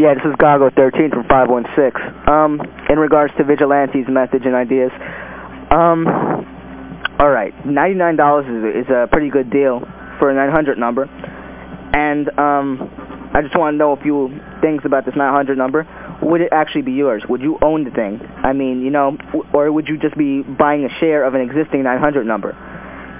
Yeah, this is Gago13 from 516. Um, in regards to Vigilante's message and ideas, um, all right, $99 is, is a pretty good deal for a 900 number. And um, I just want to know a few things about this 900 number. Would it actually be yours? Would you own the thing? I mean, you know, or would you just be buying a share of an existing 900 number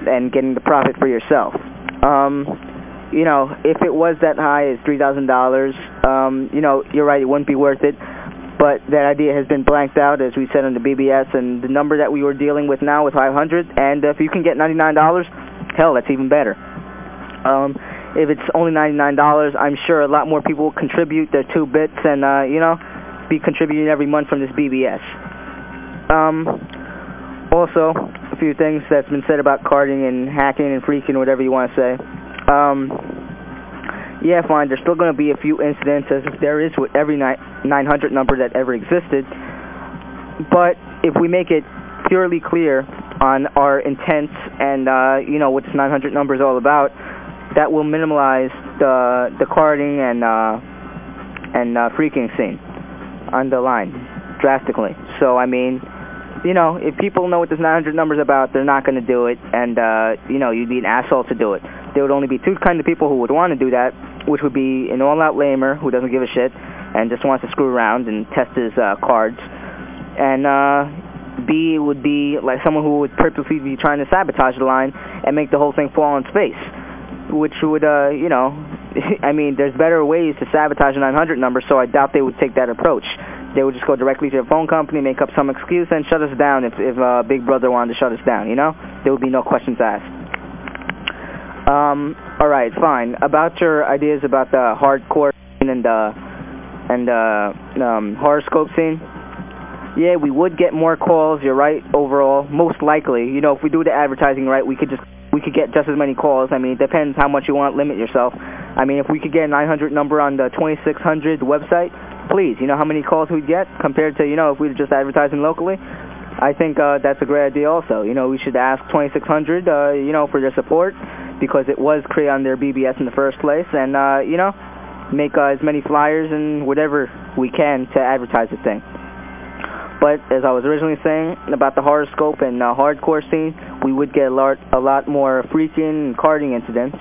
and getting the profit for yourself? Um, you know, if it was that high as $3,000, um, you know, you're right, it wouldn't be worth it. But that idea has been blanked out, as we said on the BBS, and the number that we were dealing with now with 500 and if you can get $99, hell, that's even better. Um, if it's only $99, I'm sure a lot more people will contribute their two bits and, uh, you know, be contributing every month from this BBS. Um, also, a few things that's been said about carding and hacking and freaking, whatever you want to say. Um, yeah, fine, there's still going to be a few incidents, as there is with every 900 number that ever existed. But if we make it purely clear on our intents and, uh, you know, what this 900 number is all about, that will minimize the, the carding and, uh, and uh, freaking scene on the line drastically. So, I mean, you know, if people know what this 900 number is about, they're not going to do it, and, uh, you know, you'd be an asshole to do it. There would only be two kind of people who would want to do that, which would be an all-out lamer who doesn't give a shit and just wants to screw around and test his uh, cards. And uh, B would be like someone who would purposely be trying to sabotage the line and make the whole thing fall on its face, which would, uh, you know, I mean, there's better ways to sabotage a 900 number, so I doubt they would take that approach. They would just go directly to the phone company, make up some excuse, and shut us down if, if uh, Big Brother wanted to shut us down, you know? There would be no questions asked. Um, all right, fine. About your ideas about the hardcore scene and, the, and the um, horoscope scene, yeah, we would get more calls, you're right, overall, most likely. You know, if we do the advertising right, we could just we could get just as many calls. I mean, it depends how much you want limit yourself. I mean, if we could get a 900 number on the 2600 website, please, you know how many calls we'd get compared to, you know, if we were just advertising locally? I think uh, that's a great idea also. You know, we should ask 2600, uh, you know, for their support because it was created on their BBS in the first place and, uh, you know, make uh, as many flyers and whatever we can to advertise the thing. But as I was originally saying about the horoscope and uh, hardcore scene, we would get a lot, a lot more freaking carding incidents.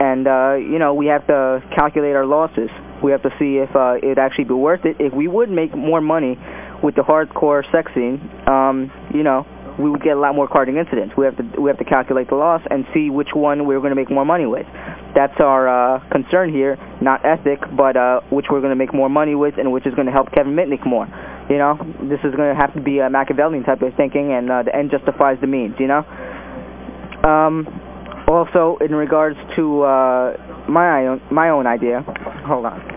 And, uh, you know, we have to calculate our losses. We have to see if uh, it'd actually be worth it. If we would make more money with the hardcore sex scene, um, you know, we would get a lot more carding incidents. We have to we have to calculate the loss and see which one we're going to make more money with. That's our uh, concern here, not ethic, but uh, which we're going to make more money with and which is going to help Kevin Mitnick more. You know, this is going to have to be a Machiavellian type of thinking, and uh, the end justifies the means. You know. Um, also, in regards to uh, my own my own idea, hold on.